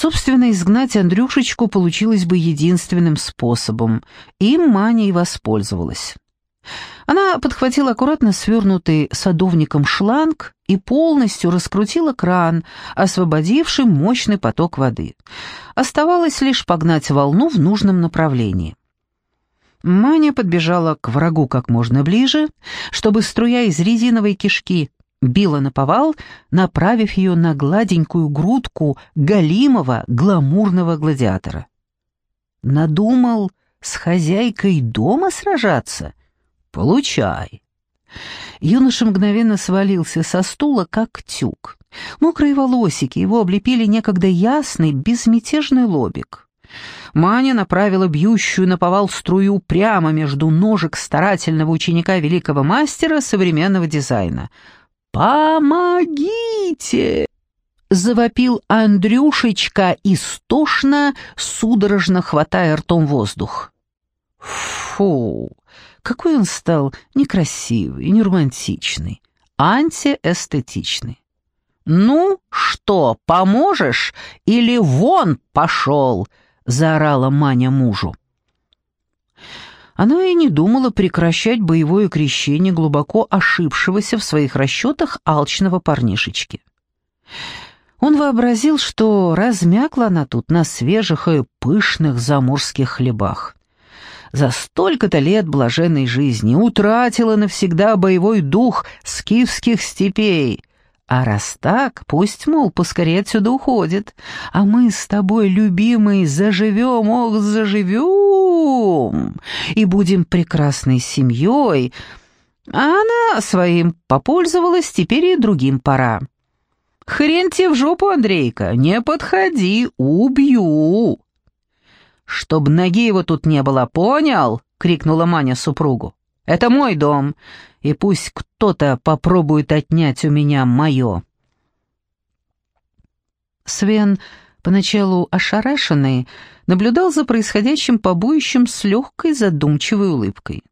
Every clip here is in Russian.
Собственно, изгнать Андрюшечку получилось бы единственным способом. Им Маня и воспользовалась. Она подхватила аккуратно свернутый садовником шланг и полностью раскрутила кран, освободивший мощный поток воды. Оставалось лишь погнать волну в нужном направлении. Маня подбежала к врагу как можно ближе, чтобы струя из резиновой кишки била на повал, направив ее на гладенькую грудку галимого гламурного гладиатора. Надумал с хозяйкой дома сражаться? Получай. Юноша мгновенно свалился со стула, как тюк. Мокрые волосики его облепили некогда ясный, безмятежный лобик. Маня направила бьющую на повал струю прямо между ножек старательного ученика великого мастера современного дизайна. «Помогите!» — завопил Андрюшечка истошно, судорожно хватая ртом воздух. Фу, какой он стал некрасивый, неромантичный, антиэстетичный. «Ну что, поможешь или вон пошел?» заорала Маня мужу. Она и не думала прекращать боевое крещение глубоко ошибшегося в своих расчетах алчного парнишечки. Он вообразил, что размякла она тут на свежих и пышных заморских хлебах. За столько-то лет блаженной жизни утратила навсегда боевой дух скифских степей, а раз так, пусть, мол, поскорее отсюда уходит, а мы с тобой, любимый, заживем, ох, заживем, и будем прекрасной семьей. А она своим попользовалась, теперь и другим пора. Хрен тебе в жопу, Андрейка, не подходи, убью. Чтоб ноги его тут не было, понял? — крикнула Маня супругу. Это мой дом, и пусть кто-то попробует отнять у меня мое». Свен, поначалу ошарашенный, наблюдал за происходящим побоищем с легкой задумчивой улыбкой.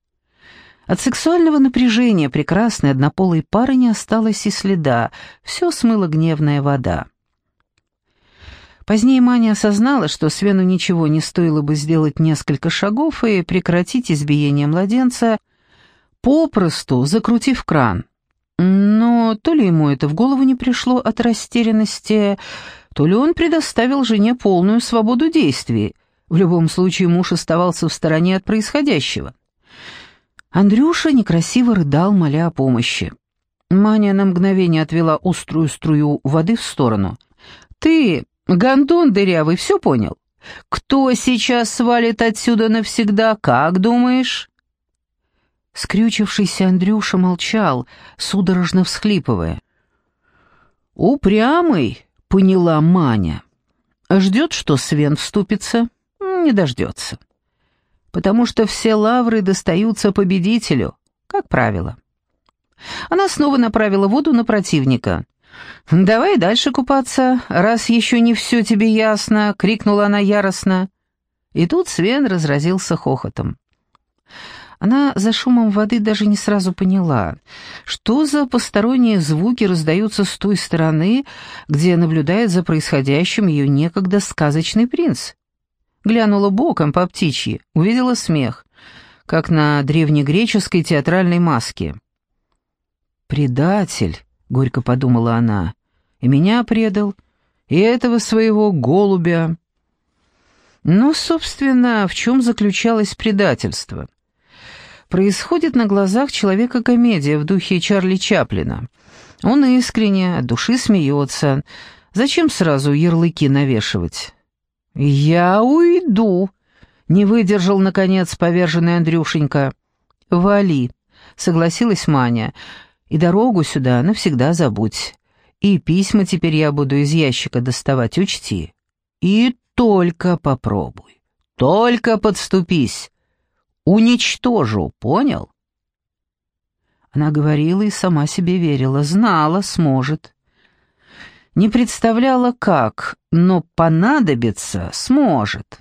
От сексуального напряжения прекрасной однополой пары не осталось и следа, все смыла гневная вода. Позднее Маня осознала, что Свену ничего не стоило бы сделать несколько шагов и прекратить избиение младенца — попросту закрутив кран. Но то ли ему это в голову не пришло от растерянности, то ли он предоставил жене полную свободу действий. В любом случае муж оставался в стороне от происходящего. Андрюша некрасиво рыдал, моля о помощи. Маня на мгновение отвела острую струю воды в сторону. «Ты, гондон дырявый, все понял? Кто сейчас свалит отсюда навсегда, как думаешь?» Скрючившийся Андрюша молчал, судорожно всхлипывая. «Упрямый», — поняла Маня. «Ждет, что Свен вступится? Не дождется. Потому что все лавры достаются победителю, как правило». Она снова направила воду на противника. «Давай дальше купаться, раз еще не все тебе ясно», — крикнула она яростно. И тут Свен разразился хохотом. Она за шумом воды даже не сразу поняла, что за посторонние звуки раздаются с той стороны, где наблюдает за происходящим ее некогда сказочный принц. Глянула боком по птичьи, увидела смех, как на древнегреческой театральной маске. «Предатель», — горько подумала она, — «и меня предал, и этого своего голубя». Но, собственно, в чем заключалось предательство? Происходит на глазах человека комедия в духе Чарли Чаплина. Он искренне, от души смеется. Зачем сразу ярлыки навешивать? «Я уйду», — не выдержал, наконец, поверженный Андрюшенька. «Вали», — согласилась Маня, — «и дорогу сюда навсегда забудь. И письма теперь я буду из ящика доставать, учти. И только попробуй, только подступись». Уничтожу, понял? Она говорила и сама себе верила, знала, сможет. Не представляла, как, но понадобится сможет.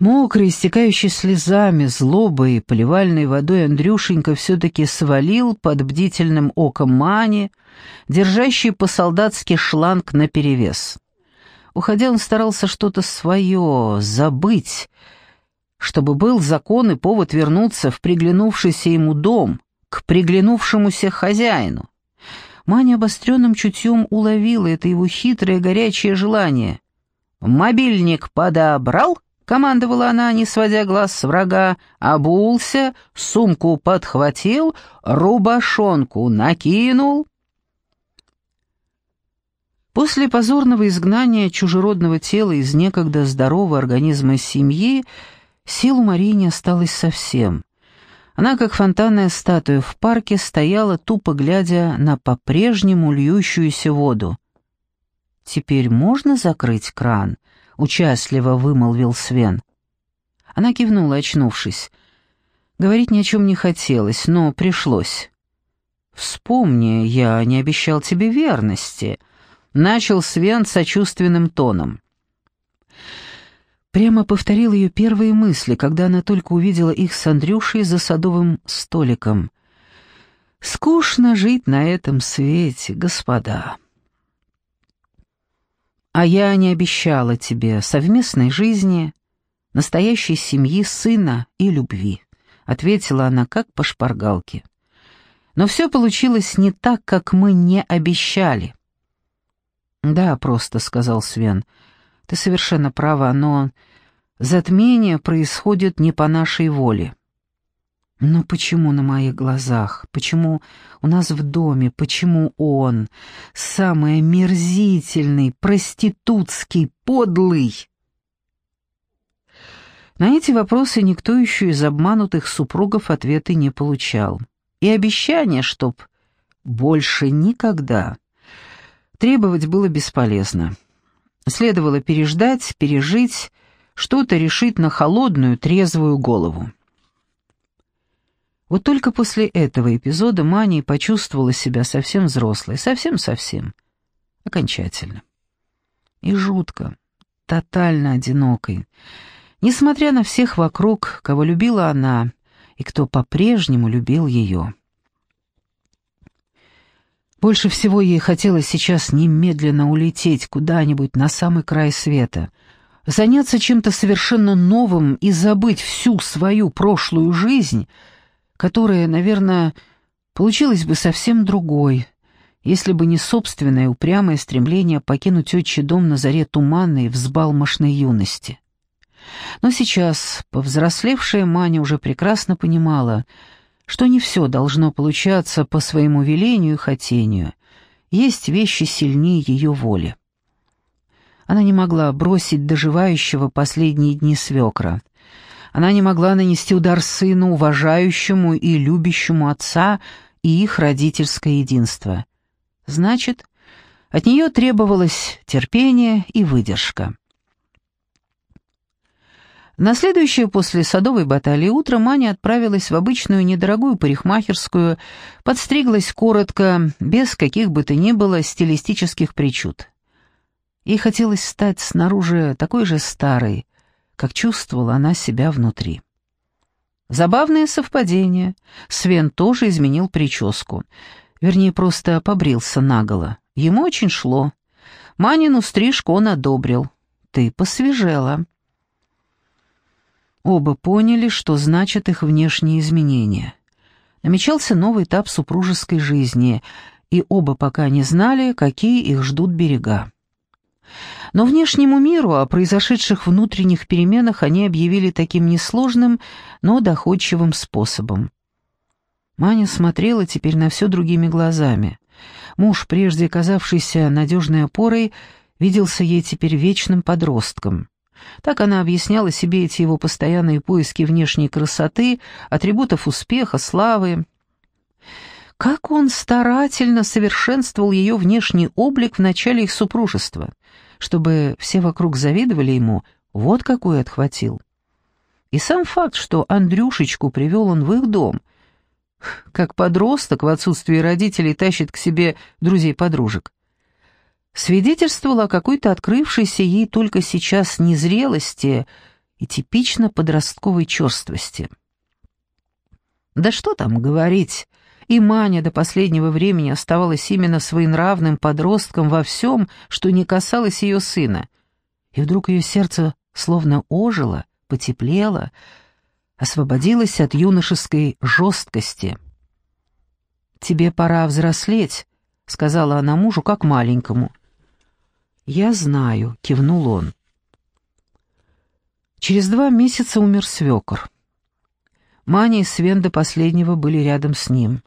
Мокрый, истекающий слезами, злобой и поливальной водой Андрюшенька все-таки свалил под бдительным оком Мани, держащий по-солдатски шланг наперевес. Уходя, он старался что-то свое, забыть, чтобы был закон и повод вернуться в приглянувшийся ему дом, к приглянувшемуся хозяину. Маня обостренным чутьем уловила это его хитрое горячее желание. «Мобильник подобрал?» Командовала она, не сводя глаз с врага, обулся, сумку подхватил, рубашонку накинул. После позорного изгнания чужеродного тела из некогда здорового организма семьи сил у Марии не осталось совсем. Она, как фонтанная статуя в парке, стояла, тупо глядя на по-прежнему льющуюся воду. «Теперь можно закрыть кран?» участливо вымолвил Свен. Она кивнула, очнувшись. Говорить ни о чем не хотелось, но пришлось. «Вспомни, я не обещал тебе верности», — начал Свен сочувственным тоном. Прямо повторил ее первые мысли, когда она только увидела их с Андрюшей за садовым столиком. «Скучно жить на этом свете, господа». А я не обещала тебе совместной жизни, настоящей семьи, сына и любви», — ответила она как по шпаргалке. «Но все получилось не так, как мы не обещали». «Да, просто», — сказал Свен, — «ты совершенно права, но затмение происходит не по нашей воле». Но почему на моих глазах? Почему у нас в доме? Почему он, самый омерзительный, проститутский, подлый? На эти вопросы никто еще из обманутых супругов ответы не получал. И обещание, чтоб больше никогда, требовать было бесполезно. Следовало переждать, пережить, что-то решить на холодную, трезвую голову. Вот только после этого эпизода Мани почувствовала себя совсем взрослой, совсем-совсем, окончательно. И жутко, тотально одинокой, несмотря на всех вокруг, кого любила она и кто по-прежнему любил ее. Больше всего ей хотелось сейчас немедленно улететь куда-нибудь на самый край света, заняться чем-то совершенно новым и забыть всю свою прошлую жизнь — которая, наверное, получилась бы совсем другой, если бы не собственное упрямое стремление покинуть отчий дом на заре туманной и взбалмошной юности. Но сейчас повзрослевшая Маня уже прекрасно понимала, что не все должно получаться по своему велению и хотению, есть вещи сильнее ее воли. Она не могла бросить доживающего последние дни свекра — она не могла нанести удар сыну, уважающему и любящему отца и их родительское единство. Значит, от нее требовалось терпение и выдержка. На следующее после садовой баталии утро Маня отправилась в обычную недорогую парикмахерскую, подстриглась коротко, без каких бы то ни было стилистических причуд. Ей хотелось стать снаружи такой же старой, как чувствовала она себя внутри. Забавное совпадение. Свен тоже изменил прическу. Вернее, просто побрился наголо. Ему очень шло. Манину стрижку он одобрил. «Ты посвежела». Оба поняли, что значат их внешние изменения. Намечался новый этап супружеской жизни, и оба пока не знали, какие их ждут берега. Но внешнему миру о произошедших внутренних переменах они объявили таким несложным, но доходчивым способом. Маня смотрела теперь на все другими глазами. Муж, прежде казавшийся надежной опорой, виделся ей теперь вечным подростком. Так она объясняла себе эти его постоянные поиски внешней красоты, атрибутов успеха, славы. Как он старательно совершенствовал ее внешний облик в начале их супружества чтобы все вокруг завидовали ему, вот какой отхватил. И сам факт, что Андрюшечку привел он в их дом, как подросток в отсутствии родителей тащит к себе друзей-подружек, свидетельствовало о какой-то открывшейся ей только сейчас незрелости и типично подростковой черствости. Да что там говорить, и Маня до последнего времени оставалась именно своенравным подростком во всем, что не касалось ее сына. И вдруг ее сердце словно ожило, потеплело, освободилось от юношеской жесткости. «Тебе пора взрослеть», — сказала она мужу, как маленькому. «Я знаю», — кивнул он. Через два месяца умер свекор. Маня и Свен до последнего были рядом с ним.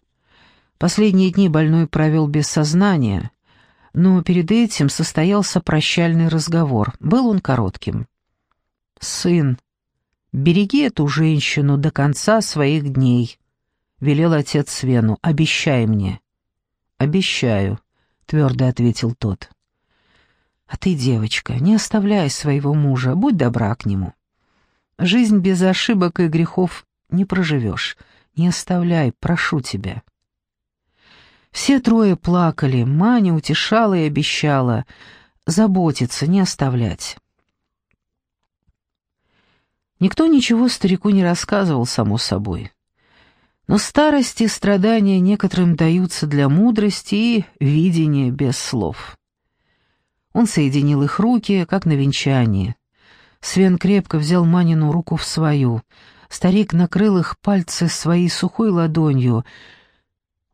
Последние дни больной провел без сознания, но перед этим состоялся прощальный разговор. Был он коротким. «Сын, береги эту женщину до конца своих дней», — велел отец Свену. «Обещай мне». «Обещаю», — твердо ответил тот. «А ты, девочка, не оставляй своего мужа, будь добра к нему. Жизнь без ошибок и грехов не проживешь. Не оставляй, прошу тебя». Все трое плакали, Маня утешала и обещала заботиться, не оставлять. Никто ничего старику не рассказывал, само собой. Но старость и страдания некоторым даются для мудрости и видения без слов. Он соединил их руки, как на венчании. Свен крепко взял Манину руку в свою. Старик накрыл их пальцы своей сухой ладонью.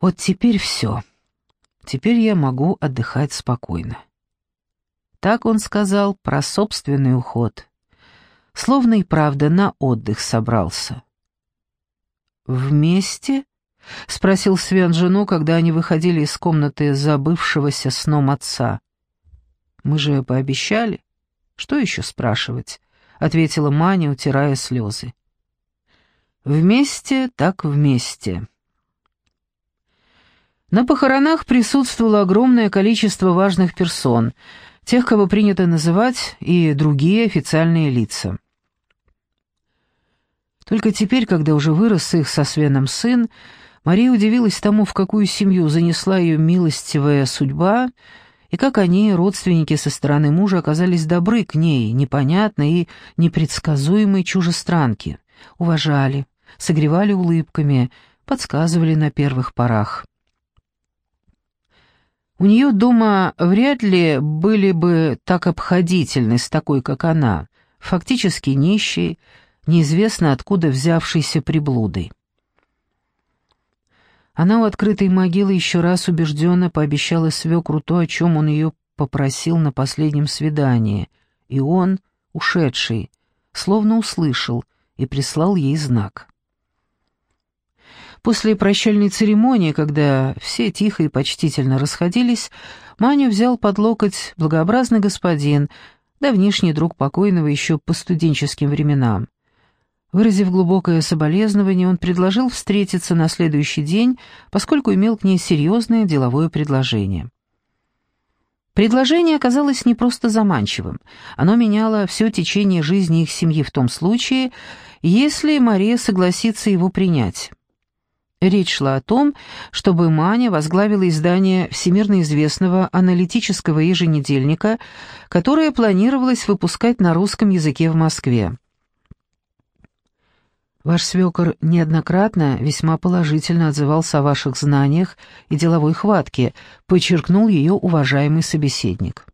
«Вот теперь все. Теперь я могу отдыхать спокойно». Так он сказал про собственный уход. Словно и правда на отдых собрался. «Вместе?» — спросил Свен жену, когда они выходили из комнаты забывшегося сном отца. «Мы же пообещали. Что еще спрашивать?» — ответила Маня, утирая слезы. «Вместе так вместе». На похоронах присутствовало огромное количество важных персон, тех, кого принято называть, и другие официальные лица. Только теперь, когда уже вырос их со Свеном сын, Мария удивилась тому, в какую семью занесла ее милостивая судьба, и как они, родственники со стороны мужа, оказались добры к ней, непонятной и непредсказуемой чужестранке, уважали, согревали улыбками, подсказывали на первых порах. У нее дома вряд ли были бы так обходительны с такой, как она, фактически нищей, неизвестно откуда взявшейся приблудой. Она у открытой могилы еще раз убежденно пообещала свекру то, о чем он ее попросил на последнем свидании, и он, ушедший, словно услышал и прислал ей знак. После прощальной церемонии, когда все тихо и почтительно расходились, Маню взял под локоть благообразный господин, давнишний друг покойного еще по студенческим временам. Выразив глубокое соболезнование, он предложил встретиться на следующий день, поскольку имел к ней серьезное деловое предложение. Предложение оказалось не просто заманчивым, оно меняло все течение жизни их семьи в том случае, если Мария согласится его принять. Речь шла о том, чтобы Маня возглавила издание всемирно известного аналитического еженедельника, которое планировалось выпускать на русском языке в Москве. Ваш свекор неоднократно весьма положительно отзывался о ваших знаниях и деловой хватке, подчеркнул ее уважаемый собеседник.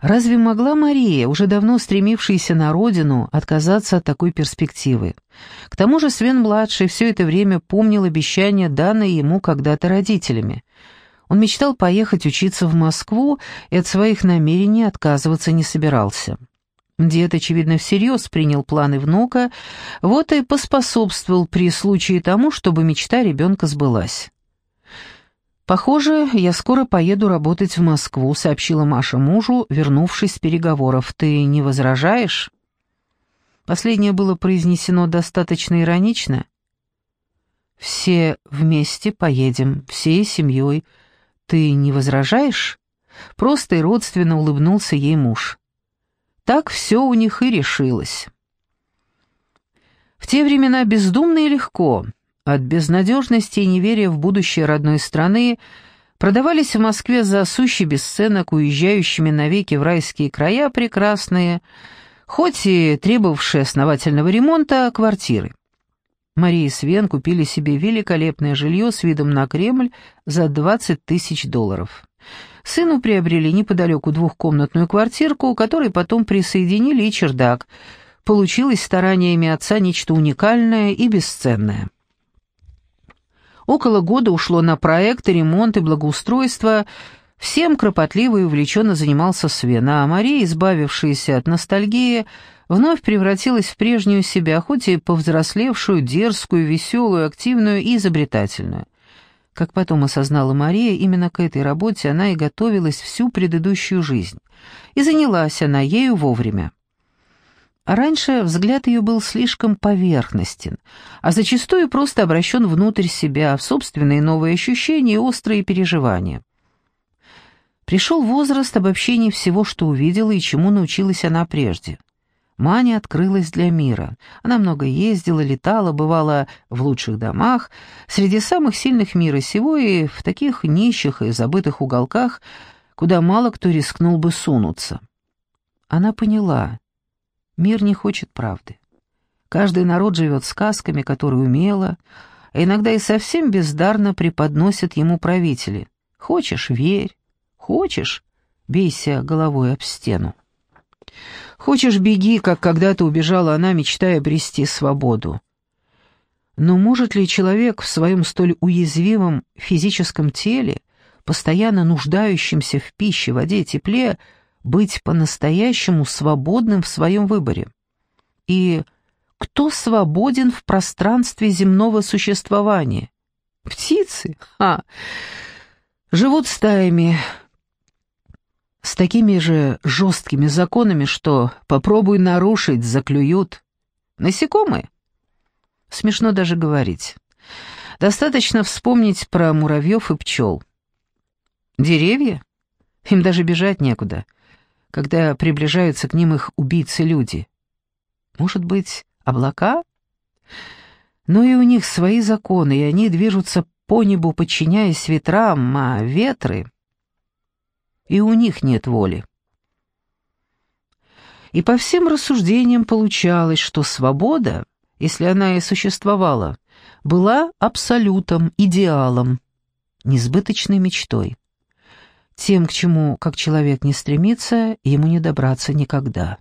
Разве могла Мария, уже давно стремившаяся на родину, отказаться от такой перспективы? К тому же Свен-младший все это время помнил обещание, данное ему когда-то родителями. Он мечтал поехать учиться в Москву и от своих намерений отказываться не собирался. Дед, очевидно, всерьез принял планы внука, вот и поспособствовал при случае тому, чтобы мечта ребенка сбылась. «Похоже, я скоро поеду работать в Москву», — сообщила Маша мужу, вернувшись с переговоров. «Ты не возражаешь?» Последнее было произнесено достаточно иронично. «Все вместе поедем, всей семьей. Ты не возражаешь?» Просто и родственно улыбнулся ей муж. Так все у них и решилось. В те времена бездумно и легко, от безнадежности и неверия в будущее родной страны, продавались в Москве за сущий бесценок уезжающими навеки в райские края прекрасные, хоть и требовавшие основательного ремонта квартиры. Мария и Свен купили себе великолепное жилье с видом на Кремль за 20 тысяч долларов. Сыну приобрели неподалеку двухкомнатную квартирку, которой потом присоединили и чердак. Получилось стараниями отца нечто уникальное и бесценное. Около года ушло на проект, ремонт и благоустройство. Всем кропотливо и увлеченно занимался Свен, а Мария, избавившаяся от ностальгии, вновь превратилась в прежнюю себя, хоть и повзрослевшую, дерзкую, веселую, активную и изобретательную. Как потом осознала Мария, именно к этой работе она и готовилась всю предыдущую жизнь. И занялась она ею вовремя. раньше взгляд ее был слишком поверхностен, а зачастую просто обращен внутрь себя, в собственные новые ощущения и острые переживания. Пришел возраст обобщения всего, что увидела и чему научилась она прежде. Маня открылась для мира. Она много ездила, летала, бывала в лучших домах, среди самых сильных мира сего и в таких нищих и забытых уголках, куда мало кто рискнул бы сунуться. Она поняла, мир не хочет правды. Каждый народ живет сказками, которые умело, а иногда и совсем бездарно преподносят ему правители. Хочешь — верь, хочешь — бейся головой об стену. Хочешь, беги, как когда-то убежала она, мечтая обрести свободу. Но может ли человек в своем столь уязвимом физическом теле, постоянно нуждающемся в пище, воде, тепле, быть по-настоящему свободным в своем выборе? И кто свободен в пространстве земного существования? Птицы? Ха! Живут стаями, с такими же жесткими законами, что попробуй нарушить, заклюют. Насекомые. Смешно даже говорить. Достаточно вспомнить про муравьев и пчел. Деревья? Им даже бежать некуда, когда приближаются к ним их убийцы-люди. Может быть, облака? Но и у них свои законы, и они движутся по небу, подчиняясь ветрам, а ветры и у них нет воли. И по всем рассуждениям получалось, что свобода, если она и существовала, была абсолютом, идеалом, несбыточной мечтой. Тем, к чему, как человек не стремится, ему не добраться никогда.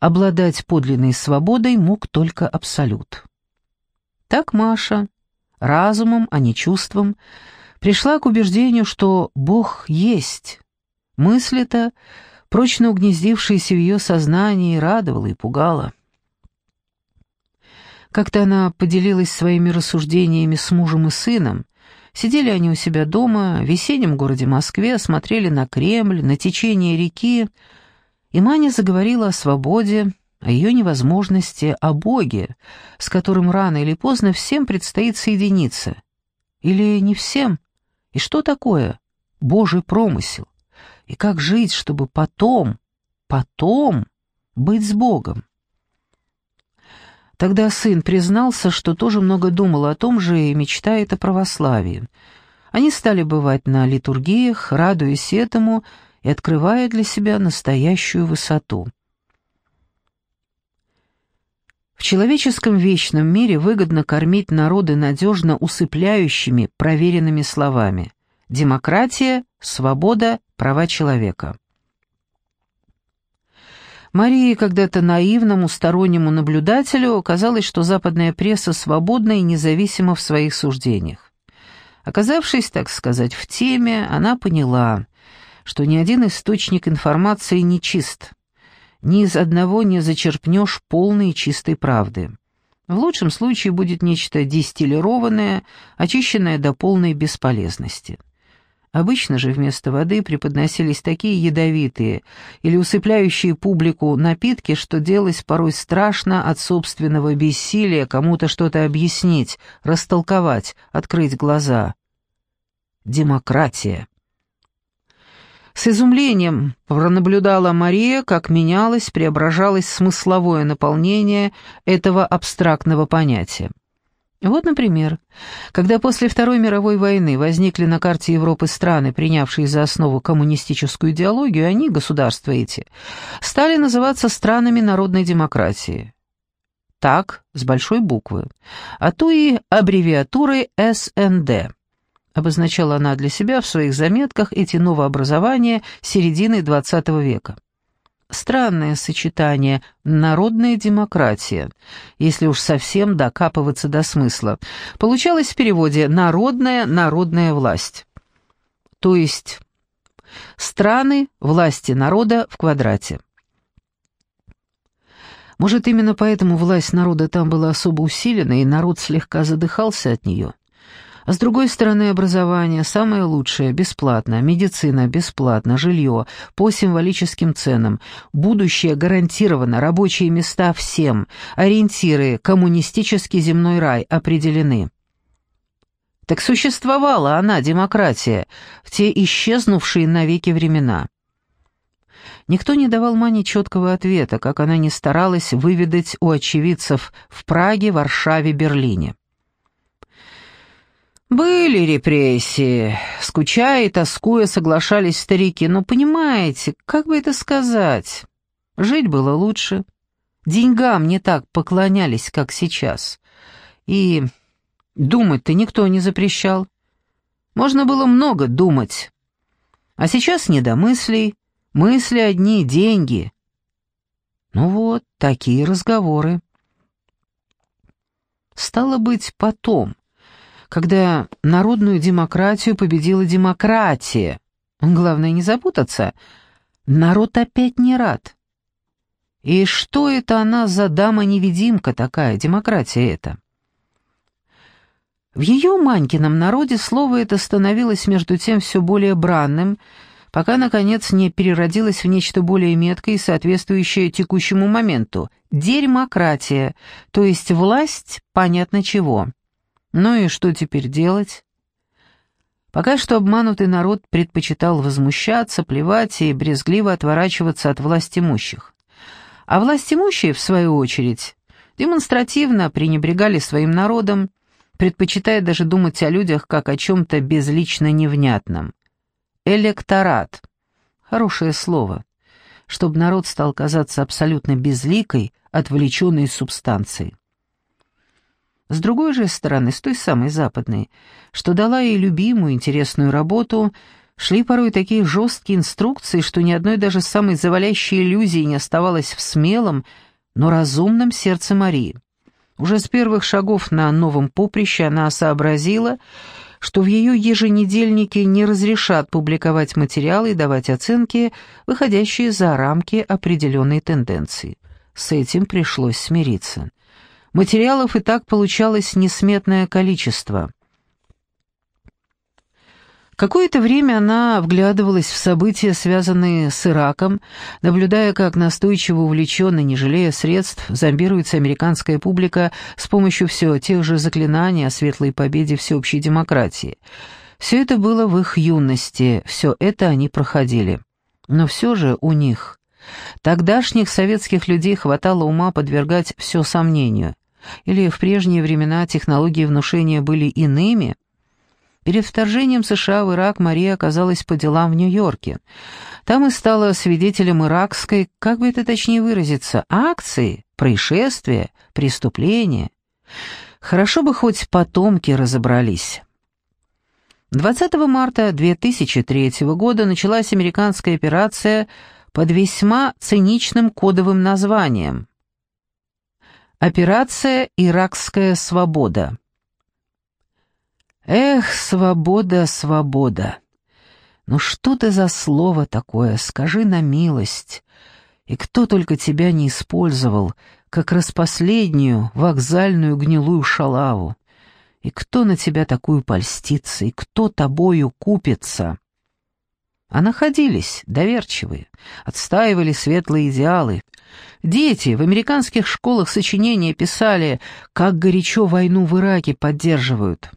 Обладать подлинной свободой мог только абсолют. Так Маша, разумом, а не чувством, пришла к убеждению, что Бог есть. Мысль эта, прочно угнездившаяся в ее сознании, радовала и пугала. Как-то она поделилась своими рассуждениями с мужем и сыном. Сидели они у себя дома, в весеннем городе Москве, смотрели на Кремль, на течение реки, и Маня заговорила о свободе, о ее невозможности, о Боге, с которым рано или поздно всем предстоит соединиться. Или не всем? И что такое Божий промысел? И как жить, чтобы потом, потом быть с Богом? Тогда сын признался, что тоже много думал о том же и мечтает о православии. Они стали бывать на литургиях, радуясь этому и открывая для себя настоящую высоту. В человеческом вечном мире выгодно кормить народы надежно усыпляющими, проверенными словами. Демократия, свобода, права человека. Марии, когда-то наивному стороннему наблюдателю, казалось, что западная пресса свободна и независима в своих суждениях. Оказавшись, так сказать, в теме, она поняла, что ни один источник информации не чист – ни из одного не зачерпнешь полной чистой правды. В лучшем случае будет нечто дистиллированное, очищенное до полной бесполезности. Обычно же вместо воды преподносились такие ядовитые или усыпляющие публику напитки, что делалось порой страшно от собственного бессилия кому-то что-то объяснить, растолковать, открыть глаза. Демократия. С изумлением пронаблюдала Мария, как менялось, преображалось смысловое наполнение этого абстрактного понятия. Вот, например, когда после Второй мировой войны возникли на карте Европы страны, принявшие за основу коммунистическую идеологию, они, государства эти, стали называться странами народной демократии. Так, с большой буквы, а то и аббревиатурой СНД. Обозначала она для себя в своих заметках эти новообразования середины XX века. Странное сочетание «народная демократия», если уж совсем докапываться до смысла. Получалось в переводе «народная народная власть». То есть страны власти народа в квадрате. Может, именно поэтому власть народа там была особо усилена, и народ слегка задыхался от нее. А с другой стороны, образование самое лучшее, бесплатно, медицина бесплатно, жилье по символическим ценам, будущее гарантировано, рабочие места всем, ориентиры, коммунистический земной рай определены. Так существовала она, демократия, в те исчезнувшие навеки времена. Никто не давал Мане четкого ответа, как она не старалась выведать у очевидцев в Праге, Варшаве, Берлине. Были репрессии, скучая и тоскуя соглашались старики, но понимаете, как бы это сказать, жить было лучше, деньгам не так поклонялись, как сейчас, и думать-то никто не запрещал. Можно было много думать, а сейчас не до мыслей, мысли одни, деньги. Ну вот, такие разговоры. Стало быть, потом, когда народную демократию победила демократия. Главное не запутаться. Народ опять не рад. И что это она за дама-невидимка такая, демократия эта? В ее Манькином народе слово это становилось между тем все более бранным, пока, наконец, не переродилось в нечто более меткое и соответствующее текущему моменту — дерьмократия, то есть власть понятно чего. Ну и что теперь делать? Пока что обманутый народ предпочитал возмущаться, плевать и брезгливо отворачиваться от властимущих. А властимущие, в свою очередь, демонстративно пренебрегали своим народом, предпочитая даже думать о людях как о чем-то безлично невнятном. Электорат. Хорошее слово. Чтобы народ стал казаться абсолютно безликой, отвлеченной субстанцией. С другой же стороны, с той самой западной, что дала ей любимую, интересную работу, шли порой такие жесткие инструкции, что ни одной даже самой завалящей иллюзии не оставалось в смелом, но разумном сердце Марии. Уже с первых шагов на новом поприще она сообразила, что в ее еженедельнике не разрешат публиковать материалы и давать оценки, выходящие за рамки определенной тенденции. С этим пришлось смириться. Материалов и так получалось несметное количество. Какое-то время она вглядывалась в события, связанные с Ираком, наблюдая, как настойчиво увлеченно, не жалея средств, зомбируется американская публика с помощью все тех же заклинаний о светлой победе всеобщей демократии. Все это было в их юности, все это они проходили. Но все же у них... Тогдашних советских людей хватало ума подвергать все сомнению. Или в прежние времена технологии внушения были иными? Перед вторжением США в Ирак Мария оказалась по делам в Нью-Йорке. Там и стала свидетелем иракской, как бы это точнее выразиться, акции, происшествия, преступления. Хорошо бы хоть потомки разобрались. 20 марта 2003 года началась американская операция под весьма циничным кодовым названием Операция «Иракская свобода». Эх, свобода, свобода. Ну что ты за слово такое, скажи на милость. И кто только тебя не использовал, как распоследнюю вокзальную гнилую шалаву. И кто на тебя такую польстится, и кто тобою купится? А находились, доверчивые, отстаивали светлые идеалы. Дети в американских школах сочинения писали, как горячо войну в Ираке поддерживают.